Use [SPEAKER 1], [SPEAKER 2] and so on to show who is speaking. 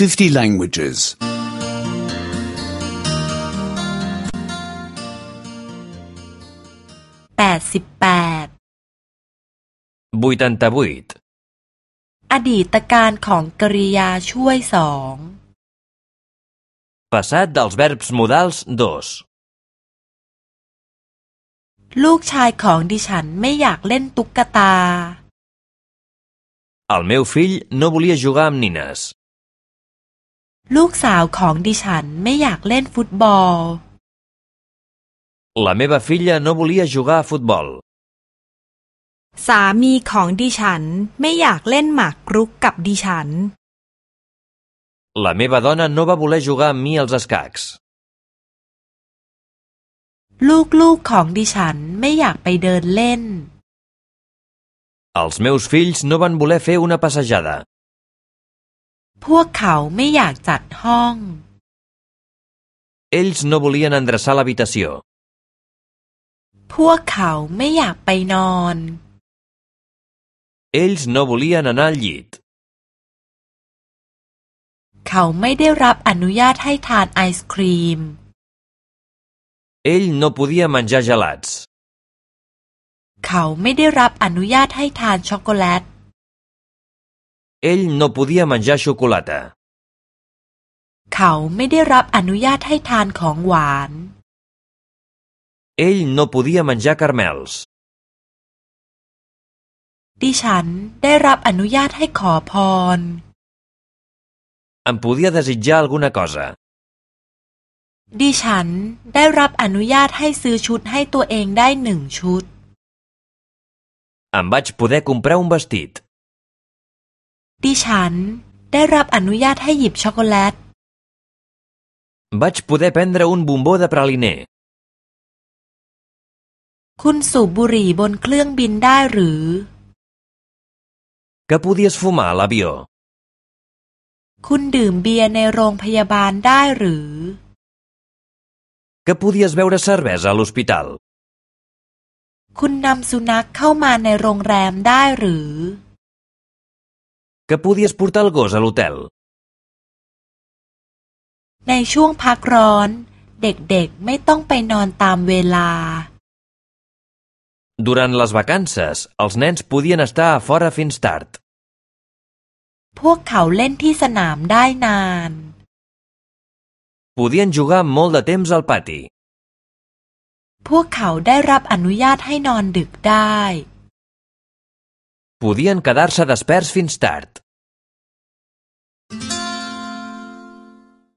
[SPEAKER 1] 50 languages.
[SPEAKER 2] แปดสิบแปด
[SPEAKER 3] 88.
[SPEAKER 2] อดีตการของกริยาช่วยสอง
[SPEAKER 3] Passat dels verbs modals 2.
[SPEAKER 2] ลูกชายของดิฉันไม่อยากเล่นตุ๊กตา
[SPEAKER 3] El meu fill no volia jugar amb nines.
[SPEAKER 2] ลูกสาวของดิฉันไม่อยากเล่นฟุตบอล
[SPEAKER 3] La meva filla no volia jugar a futbol.
[SPEAKER 4] สามีของดิฉันไม่อยากเล่นหมากรุกกับดิฉัน
[SPEAKER 3] La meva dona no va voler jugar amb mi als escacs.
[SPEAKER 2] ลูกๆของดิฉันไม่อยากไปเดินเล่น
[SPEAKER 3] Els meus fills no van voler fer una passejada.
[SPEAKER 2] พวกเขาไม่อยากจัดห้อง
[SPEAKER 3] Ells no volien endreçar l'habitació.
[SPEAKER 2] พวกเขาไม่อยากไปนอน
[SPEAKER 3] Ells no volien anar al llit.
[SPEAKER 2] เขาไม่ได้รับอนุญาตให้ทานไอศครีม
[SPEAKER 3] Ell no podia menjar gelats.
[SPEAKER 2] เขาไม่ได้รับอนุญาตให้ทานช็อกโกแลต
[SPEAKER 3] Ell no podia menjar xocolata.
[SPEAKER 2] เขาไม่ได้รับอนุญาตให้ทานของหวาน
[SPEAKER 3] Ell no podia menjar carmels.
[SPEAKER 2] ดิฉันได้รับอนุญาตให้ขอพร
[SPEAKER 3] Em podia desitjar alguna cosa.
[SPEAKER 2] ดิฉันได้รับอนุญาตให้ซื้อชุดให้ตัวเองได้หนึ่งชุด
[SPEAKER 3] Em vaig poder comprar un vestit.
[SPEAKER 2] ดิฉันได้รับอนุญาตให้หยิบช็อกโกแลต
[SPEAKER 3] Vaig poder prendre un bombó de praliner.
[SPEAKER 2] คุณสูบบุหรี่บนเครื่องบินได้หรือ
[SPEAKER 3] Que podies fumar a l'avió.
[SPEAKER 2] คุณดื่มเบียร์ในโรงพยาบาลได้หรือ
[SPEAKER 3] Que podies beure cervesa a l'hospital.
[SPEAKER 2] คุณนำสุนัขเข้ามาในโรงแรมได้หรือ
[SPEAKER 3] Que podies portar el gos a l'hotel.
[SPEAKER 2] ในช่วงพักร้อน เด็กๆไม่ต้องไปนอนตามเวลา
[SPEAKER 3] Durant les vacances, els nens podien estar a fora fins tard.
[SPEAKER 2] พวกเขาเล่นที่สนามได้นาน
[SPEAKER 3] Podien jugar molt de temps al pati.
[SPEAKER 2] พวกเขาได้รับอนุญาตให้นอนดึกได้
[SPEAKER 3] Podien quedar-se desperts fins tard.